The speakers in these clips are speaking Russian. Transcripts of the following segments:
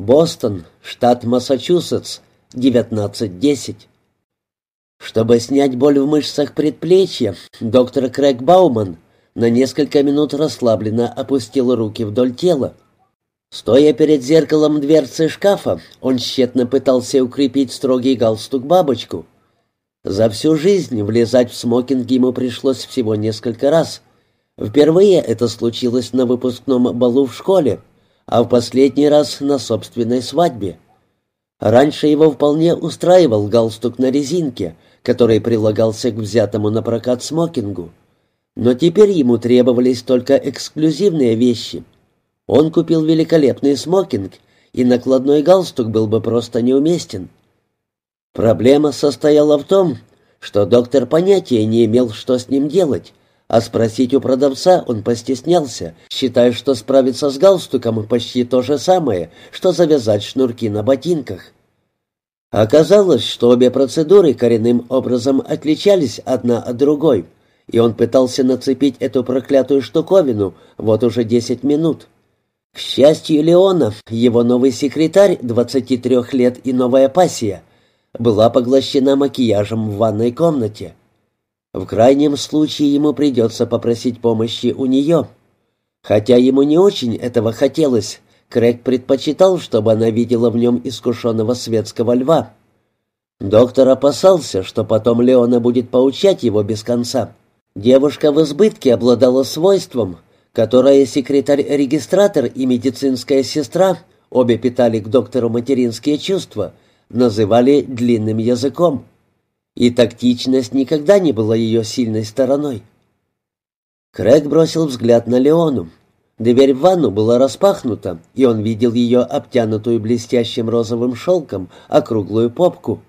Бостон, штат Массачусетс, 19.10. Чтобы снять боль в мышцах предплечья, доктор Крэг Бауман на несколько минут расслабленно опустил руки вдоль тела. Стоя перед зеркалом дверцы шкафа, он тщетно пытался укрепить строгий галстук-бабочку. За всю жизнь влезать в смокинг ему пришлось всего несколько раз. Впервые это случилось на выпускном балу в школе, а в последний раз на собственной свадьбе. Раньше его вполне устраивал галстук на резинке, который прилагался к взятому на прокат смокингу. Но теперь ему требовались только эксклюзивные вещи. Он купил великолепный смокинг, и накладной галстук был бы просто неуместен. Проблема состояла в том, что доктор понятия не имел, что с ним делать, а спросить у продавца он постеснялся, считая, что справиться с галстуком почти то же самое, что завязать шнурки на ботинках. Оказалось, что обе процедуры коренным образом отличались одна от другой, и он пытался нацепить эту проклятую штуковину вот уже десять минут. К счастью Леона, его новый секретарь, 23 лет и новая пассия, была поглощена макияжем в ванной комнате. В крайнем случае ему придется попросить помощи у нее. Хотя ему не очень этого хотелось, Крэг предпочитал, чтобы она видела в нем искушенного светского льва. Доктор опасался, что потом Леона будет поучать его без конца. Девушка в избытке обладала свойством, которое секретарь-регистратор и медицинская сестра, обе питали к доктору материнские чувства, называли длинным языком и тактичность никогда не была ее сильной стороной. Крэг бросил взгляд на Леону. Дверь в ванну была распахнута, и он видел ее обтянутую блестящим розовым шелком округлую попку.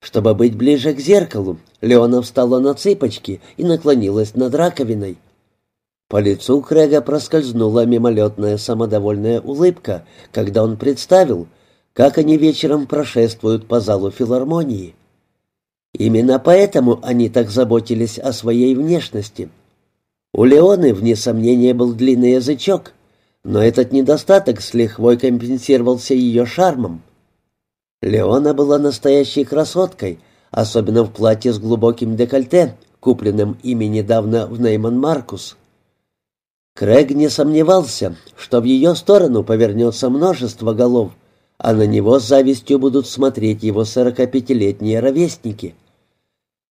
Чтобы быть ближе к зеркалу, Леона встала на цыпочки и наклонилась над раковиной. По лицу Крэга проскользнула мимолетная самодовольная улыбка, когда он представил, как они вечером прошествуют по залу филармонии. Именно поэтому они так заботились о своей внешности. У Леоны, вне сомнения, был длинный язычок, но этот недостаток с лихвой компенсировался ее шармом. Леона была настоящей красоткой, особенно в платье с глубоким декольте, купленным ими недавно в Нейман Маркус. Крэг не сомневался, что в ее сторону повернется множество голов, а на него с завистью будут смотреть его сорокапятилетние ровесники.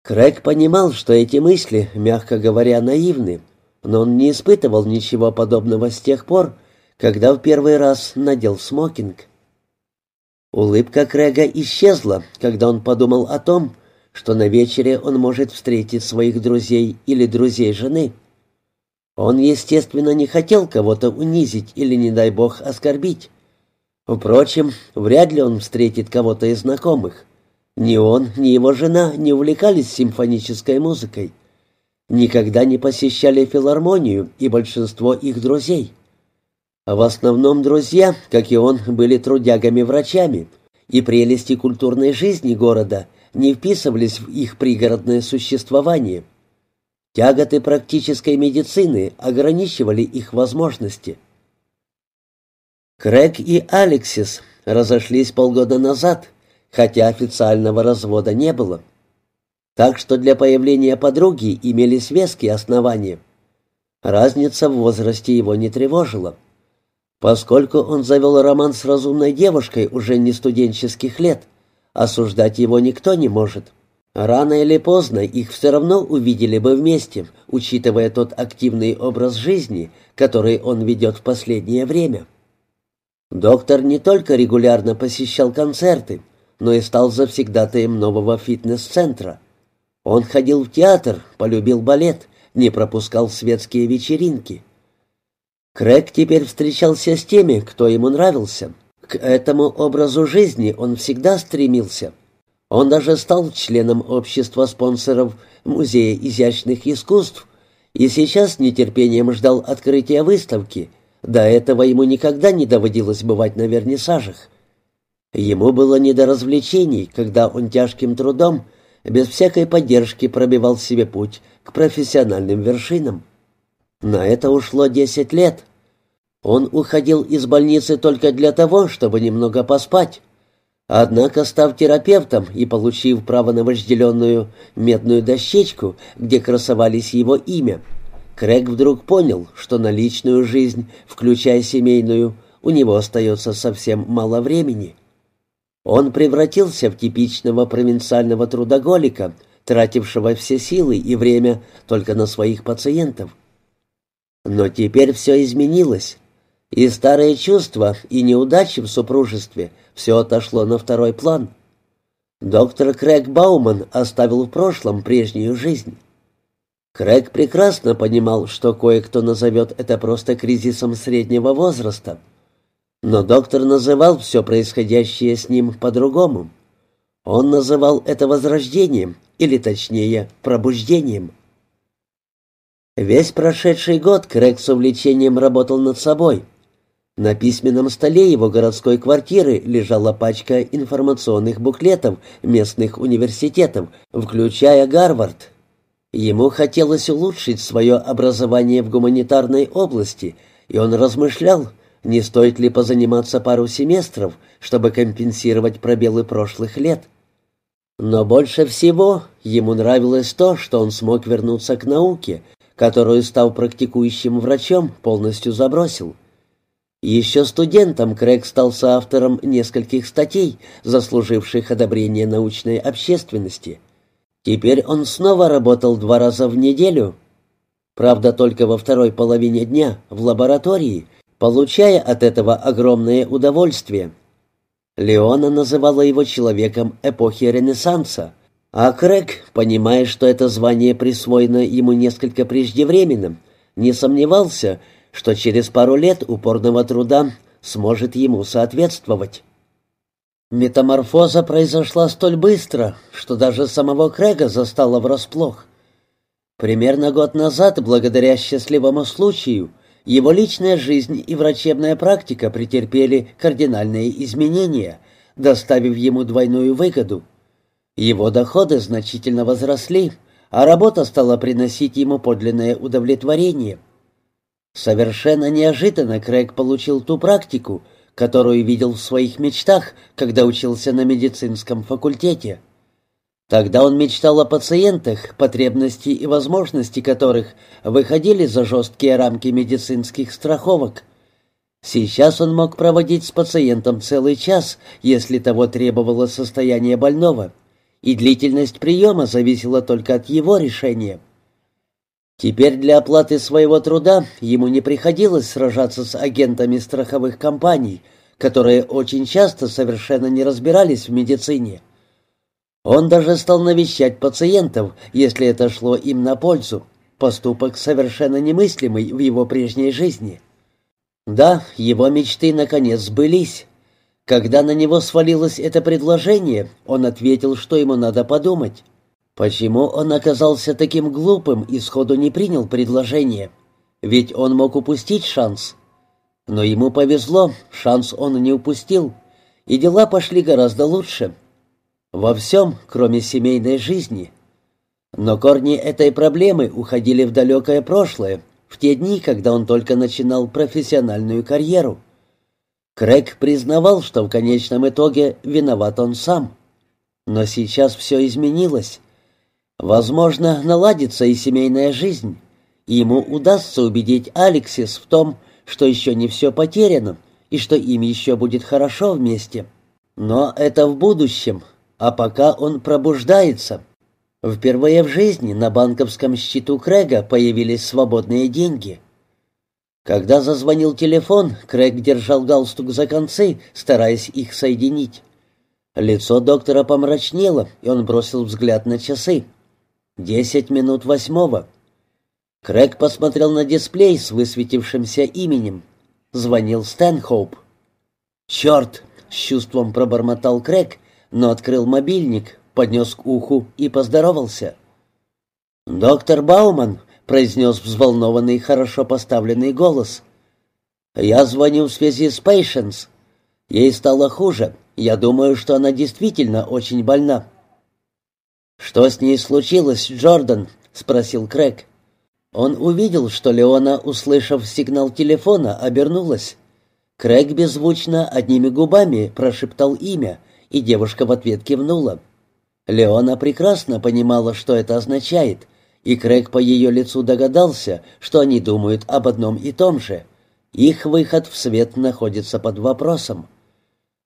Крэг понимал, что эти мысли, мягко говоря, наивны, но он не испытывал ничего подобного с тех пор, когда в первый раз надел смокинг. Улыбка Крэга исчезла, когда он подумал о том, что на вечере он может встретить своих друзей или друзей жены. Он, естественно, не хотел кого-то унизить или, не дай бог, оскорбить. Впрочем, вряд ли он встретит кого-то из знакомых. Ни он, ни его жена не увлекались симфонической музыкой. Никогда не посещали филармонию и большинство их друзей. В основном друзья, как и он, были трудягами-врачами, и прелести культурной жизни города не вписывались в их пригородное существование. Тяготы практической медицины ограничивали их возможности – Крэг и Алексис разошлись полгода назад, хотя официального развода не было. Так что для появления подруги имелись веские основания. Разница в возрасте его не тревожила. Поскольку он завел роман с разумной девушкой уже не студенческих лет, осуждать его никто не может. Рано или поздно их все равно увидели бы вместе, учитывая тот активный образ жизни, который он ведет в последнее время. Доктор не только регулярно посещал концерты, но и стал завсегдатаем нового фитнес-центра. Он ходил в театр, полюбил балет, не пропускал светские вечеринки. Крэг теперь встречался с теми, кто ему нравился. К этому образу жизни он всегда стремился. Он даже стал членом общества спонсоров Музея изящных искусств и сейчас с нетерпением ждал открытия выставки, до этого ему никогда не доводилось бывать на вернисажах. Ему было не до развлечений, когда он тяжким трудом, без всякой поддержки пробивал себе путь к профессиональным вершинам. На это ушло десять лет. Он уходил из больницы только для того, чтобы немного поспать. Однако, став терапевтом и получив право на вожделенную медную дощечку, где красовались его имя, Крэг вдруг понял, что на личную жизнь, включая семейную, у него остается совсем мало времени. Он превратился в типичного провинциального трудоголика, тратившего все силы и время только на своих пациентов. Но теперь все изменилось, и старые чувства, и неудачи в супружестве — все отошло на второй план. Доктор Крэг Бауман оставил в прошлом прежнюю жизнь. Крэг прекрасно понимал, что кое-кто назовет это просто кризисом среднего возраста. Но доктор называл все происходящее с ним по-другому. Он называл это возрождением, или точнее, пробуждением. Весь прошедший год Крэг с увлечением работал над собой — на письменном столе его городской квартиры лежала пачка информационных буклетов местных университетов, включая Гарвард. Ему хотелось улучшить свое образование в гуманитарной области, и он размышлял, не стоит ли позаниматься пару семестров, чтобы компенсировать пробелы прошлых лет. Но больше всего ему нравилось то, что он смог вернуться к науке, которую, став практикующим врачом, полностью забросил – еще студентом Крэг стал соавтором нескольких статей, заслуживших одобрение научной общественности. Теперь он снова работал два раза в неделю, правда, только во второй половине дня, в лаборатории, получая от этого огромное удовольствие. Леона называла его человеком эпохи Ренессанса, а Крэг, понимая, что это звание присвоено ему несколько преждевременным, не сомневался, что через пару лет упорного труда сможет ему соответствовать. Метаморфоза произошла столь быстро, что даже самого Крэга застала врасплох. Примерно год назад, благодаря счастливому случаю, его личная жизнь и врачебная практика претерпели кардинальные изменения, доставив ему двойную выгоду. Его доходы значительно возросли, а работа стала приносить ему подлинное удовлетворение. Совершенно неожиданно Крэг получил ту практику, которую видел в своих мечтах, когда учился на медицинском факультете. Тогда он мечтал о пациентах, потребности и возможности которых выходили за жесткие рамки медицинских страховок. Сейчас он мог проводить с пациентом целый час, если того требовало состояние больного, и длительность приема зависела только от его решения. Теперь для оплаты своего труда ему не приходилось сражаться с агентами страховых компаний, которые очень часто совершенно не разбирались в медицине. Он даже стал навещать пациентов, если это шло им на пользу, поступок совершенно немыслимый в его прежней жизни. Да, его мечты наконец сбылись. Когда на него свалилось это предложение, он ответил, что ему надо подумать. Почему он оказался таким глупым и сходу не принял предложение? Ведь он мог упустить шанс. Но ему повезло, шанс он не упустил, и дела пошли гораздо лучше. Во всем, кроме семейной жизни. Но корни этой проблемы уходили в далекое прошлое, в те дни, когда он только начинал профессиональную карьеру. Крэг признавал, что в конечном итоге виноват он сам. Но сейчас все изменилось. Возможно, наладится и семейная жизнь. И ему удастся убедить Алексис в том, что еще не все потеряно, и что им еще будет хорошо вместе. Но это в будущем, а пока он пробуждается. Впервые в жизни на банковском счету Крэга появились свободные деньги. Когда зазвонил телефон, Крэг держал галстук за концы, стараясь их соединить. Лицо доктора помрачнело, и он бросил взгляд на часы. «Десять минут восьмого». Крэг посмотрел на дисплей с высветившимся именем. Звонил Стэнхоуп. «Черт!» — с чувством пробормотал Крэг, но открыл мобильник, поднес к уху и поздоровался. «Доктор Бауман», — произнес взволнованный, хорошо поставленный голос. «Я звоню в связи с Пейшенс. Ей стало хуже. Я думаю, что она действительно очень больна». «Что с ней случилось, Джордан?» — спросил Крэг. Он увидел, что Леона, услышав сигнал телефона, обернулась. Крэг беззвучно одними губами прошептал имя, и девушка в ответ кивнула. Леона прекрасно понимала, что это означает, и Крэг по ее лицу догадался, что они думают об одном и том же. Их выход в свет находится под вопросом.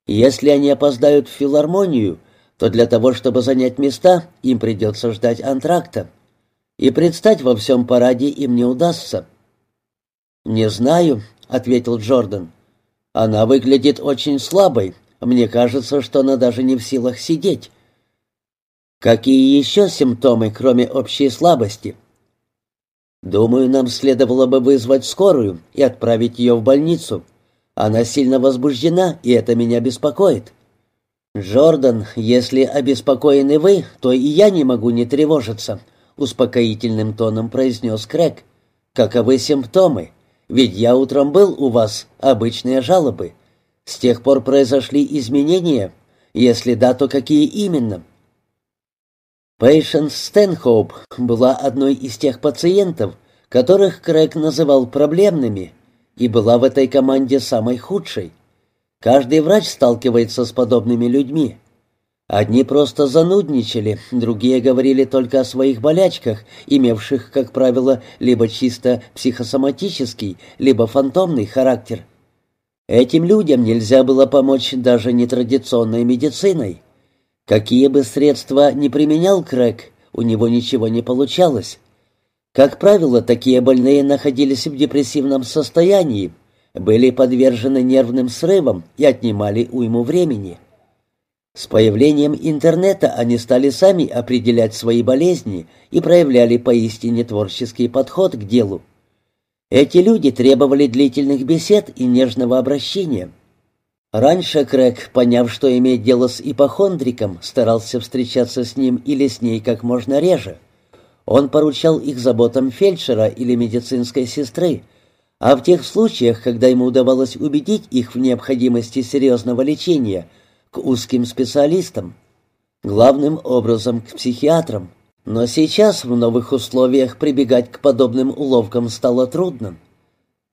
Если они опоздают в филармонию, то для того, чтобы занять места, им придется ждать антракта и предстать во всем параде им не удастся. «Не знаю», — ответил Джордан. «Она выглядит очень слабой. Мне кажется, что она даже не в силах сидеть». «Какие еще симптомы, кроме общей слабости?» «Думаю, нам следовало бы вызвать скорую и отправить ее в больницу. Она сильно возбуждена, и это меня беспокоит». «Джордан, если обеспокоены вы, то и я не могу не тревожиться», успокоительным тоном произнес Крэг. «Каковы симптомы? Ведь я утром был у вас, обычные жалобы. С тех пор произошли изменения. Если да, то какие именно?» Пейшенс Стэнхоуп была одной из тех пациентов, которых Крэг называл проблемными, и была в этой команде самой худшей. Каждый врач сталкивается с подобными людьми. Одни просто занудничали, другие говорили только о своих болячках, имевших, как правило, либо чисто психосоматический, либо фантомный характер. Этим людям нельзя было помочь даже нетрадиционной медициной. Какие бы средства ни применял Крэг, у него ничего не получалось. Как правило, такие больные находились в депрессивном состоянии, были подвержены нервным срывам и отнимали уйму времени. С появлением интернета они стали сами определять свои болезни и проявляли поистине творческий подход к делу. Эти люди требовали длительных бесед и нежного обращения. Раньше Крэг, поняв, что имеет дело с ипохондриком, старался встречаться с ним или с ней как можно реже. Он поручал их заботам фельдшера или медицинской сестры, а в тех случаях, когда ему удавалось убедить их в необходимости серьезного лечения – к узким специалистам, главным образом к психиатрам. Но сейчас в новых условиях прибегать к подобным уловкам стало трудно.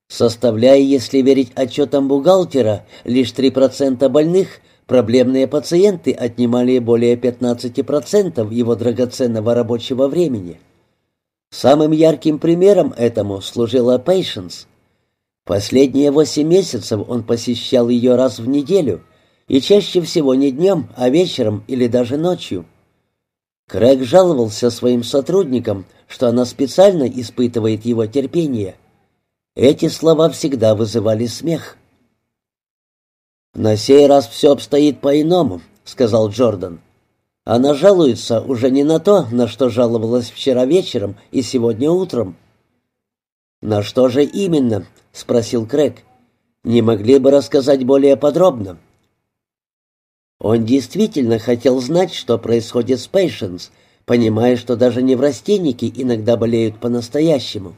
Составляя, если верить отчетам бухгалтера, лишь 3% больных, проблемные пациенты отнимали более 15% его драгоценного рабочего времени. Самым ярким примером этому служила Patience. Последние восемь месяцев он посещал ее раз в неделю, и чаще всего не днем, а вечером или даже ночью. Крэг жаловался своим сотрудникам, что она специально испытывает его терпение. Эти слова всегда вызывали смех. «На сей раз все обстоит по-иному», — сказал Джордан. «Она жалуется уже не на то, на что жаловалась вчера вечером и сегодня утром». «На что же именно?» — спросил Крэг. «Не могли бы рассказать более подробно?» Он действительно хотел знать, что происходит с Пейшенс, понимая, что даже неврастенники иногда болеют по-настоящему.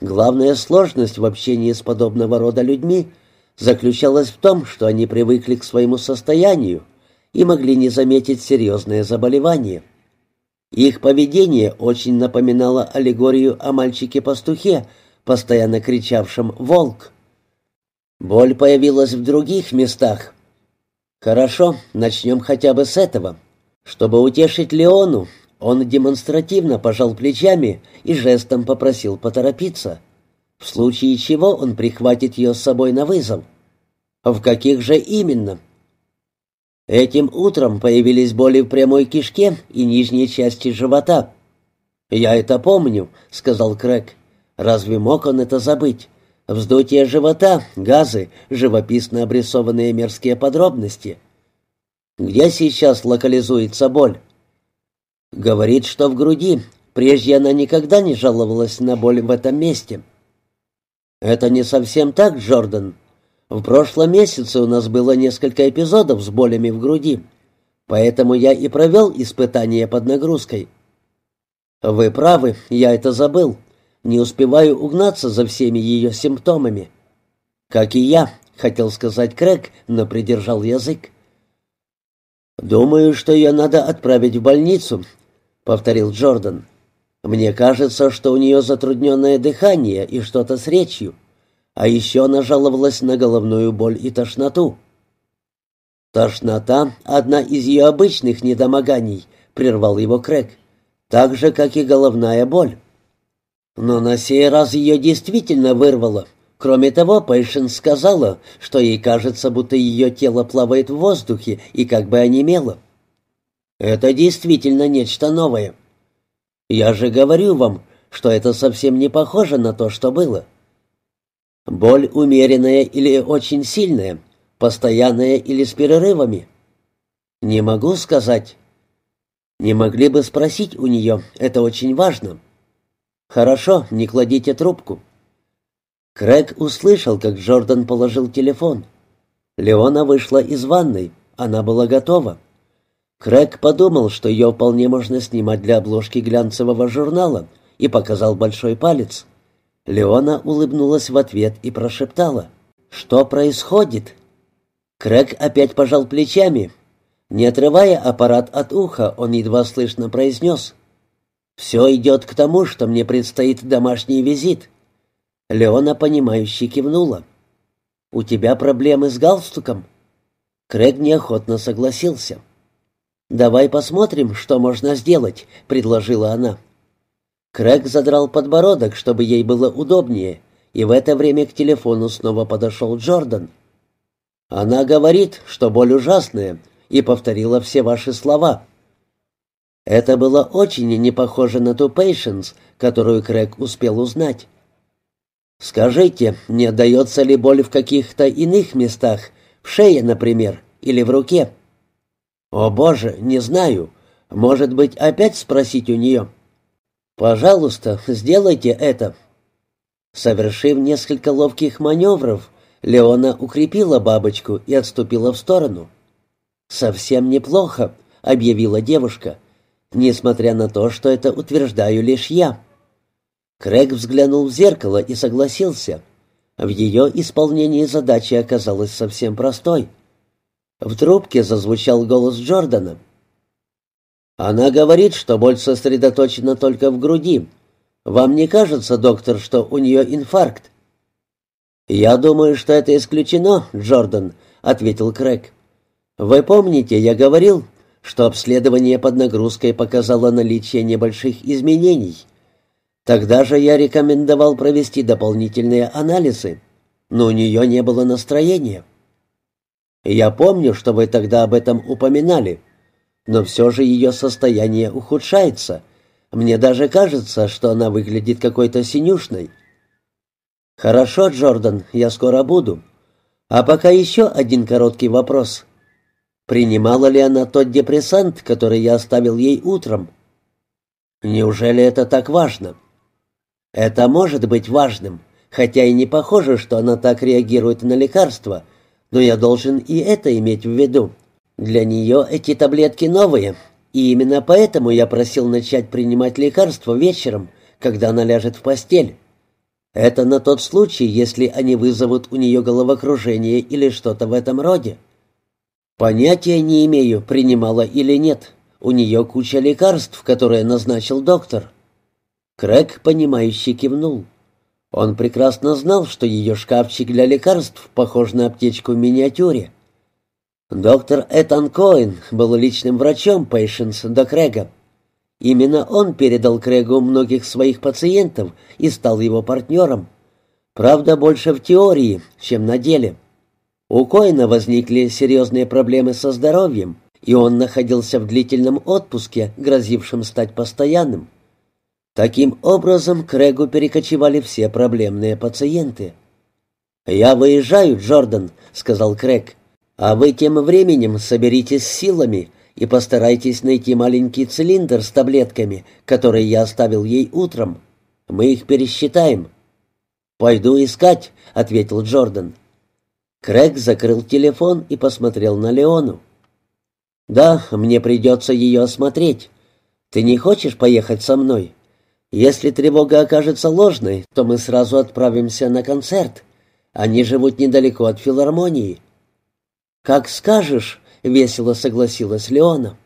Главная сложность в общении с подобного рода людьми заключалась в том, что они привыкли к своему состоянию и могли не заметить серьезное заболевание. Их поведение очень напоминало аллегорию о мальчике-пастухе, постоянно кричавшем «Волк!». Боль появилась в других местах, «Хорошо, начнем хотя бы с этого. Чтобы утешить Леону, он демонстративно пожал плечами и жестом попросил поторопиться, в случае чего он прихватит ее с собой на вызов. В каких же именно?» Этим утром появились боли в прямой кишке и нижней части живота. «Я это помню», — сказал Крэг. «Разве мог он это забыть? Вздутие живота, газы, живописно обрисованные мерзкие подробности. Где сейчас локализуется боль? Говорит, что в груди. Прежде она никогда не жаловалась на боль в этом месте. Это не совсем так, Джордан. В прошлом месяце у нас было несколько эпизодов с болями в груди, поэтому я и провел испытание под нагрузкой. Вы правы, я это забыл. Не успеваю угнаться за всеми ее симптомами. Как и я, хотел сказать Крэг, но придержал язык. «Думаю, что ее надо отправить в больницу», — повторил Джордан. Мне кажется, что у нее затрудненное дыхание и что-то с речью. А еще она жаловалась на головную боль и тошноту. «Тошнота — одна из ее обычных недомоганий», — прервал его Крэг. «Так же, как и головная боль». Но на сей раз ее действительно вырвало. Кроме того, Пэйшен сказала, что ей кажется, будто ее тело плавает в воздухе и как бы онемело. Это действительно нечто новое. Я же говорю вам, что это совсем не похоже на то, что было. Боль умеренная или очень сильная, постоянная или с перерывами. Не могу сказать. Не могли бы спросить у нее, это очень важно. «Хорошо, не кладите трубку». Крэг услышал, как Джордан положил телефон. Леона вышла из ванной, она была готова. Крэг подумал, что ее вполне можно снимать для обложки глянцевого журнала, и показал большой палец. Леона улыбнулась в ответ и прошептала. «Что происходит?» Крэг опять пожал плечами. Не отрывая аппарат от уха, он едва слышно произнес. «Все идет к тому, что мне предстоит домашний визит». Леона, понимающе кивнула. «У тебя проблемы с галстуком?» Крэг неохотно согласился. «Давай посмотрим, что можно сделать», — предложила она. Крэг задрал подбородок, чтобы ей было удобнее, и в это время к телефону снова подошел Джордан. «Она говорит, что боль ужасная, и повторила все ваши слова», это было очень не похоже на ту Пейшенс, которую Крэг успел узнать. «Скажите, не отдается ли боль в каких-то иных местах, в шее, например, или в руке?» «О, Боже, не знаю. Может быть, опять спросить у нее?» «Пожалуйста, сделайте это». Совершив несколько ловких маневров, Леона укрепила бабочку и отступила в сторону. «Совсем неплохо», — объявила девушка несмотря на то, что это утверждаю лишь я. Крэг взглянул в зеркало и согласился. В ее исполнении задача оказалась совсем простой. В трубке зазвучал голос Джордана. «Она говорит, что боль сосредоточена только в груди. Вам не кажется, доктор, что у нее инфаркт?» «Я думаю, что это исключено, Джордан», — ответил Крэг. «Вы помните, я говорил, что обследование под нагрузкой показало наличие небольших изменений. Тогда же я рекомендовал провести дополнительные анализы, но у нее не было настроения. Я помню, что вы тогда об этом упоминали, но все же ее состояние ухудшается. Мне даже кажется, что она выглядит какой-то синюшной. Хорошо, Джордан, я скоро буду. А пока еще один короткий вопрос. Принимала ли она тот депрессант, который я оставил ей утром? Неужели это так важно? Это может быть важным, хотя и не похоже, что она так реагирует на лекарства, но я должен и это иметь в виду. Для нее эти таблетки новые, и именно поэтому я просил начать принимать лекарства вечером, когда она ляжет в постель. Это на тот случай, если они вызовут у нее головокружение или что-то в этом роде. Понятия не имею, принимала или нет. У нее куча лекарств, которые назначил доктор. Крэг, понимающе кивнул. Он прекрасно знал, что ее шкафчик для лекарств похож на аптечку в миниатюре. Доктор Этан Коэн был личным врачом Пейшенс до Крэга. Именно он передал Крэгу многих своих пациентов и стал его партнером. Правда, больше в теории, чем на деле. У Коина возникли серьезные проблемы со здоровьем, и он находился в длительном отпуске, грозившем стать постоянным. Таким образом, к Регу перекочевали все проблемные пациенты. «Я выезжаю, Джордан», — сказал Крэг, — «а вы тем временем соберитесь силами и постарайтесь найти маленький цилиндр с таблетками, которые я оставил ей утром. Мы их пересчитаем». «Пойду искать», — ответил Джордан. Крэг закрыл телефон и посмотрел на Леону. «Да, мне придется ее осмотреть. Ты не хочешь поехать со мной? Если тревога окажется ложной, то мы сразу отправимся на концерт. Они живут недалеко от филармонии». «Как скажешь», — весело согласилась Леона.